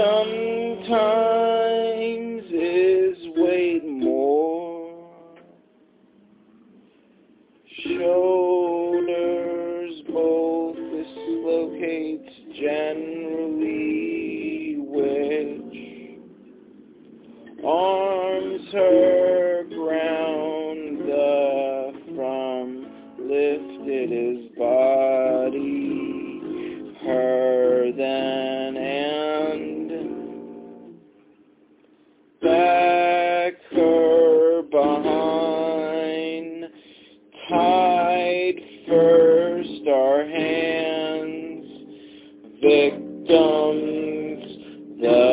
sometimes is way more. Shoulders both dislocates generally, which arms her ground the from lifted his body. hide first our hands, victims. The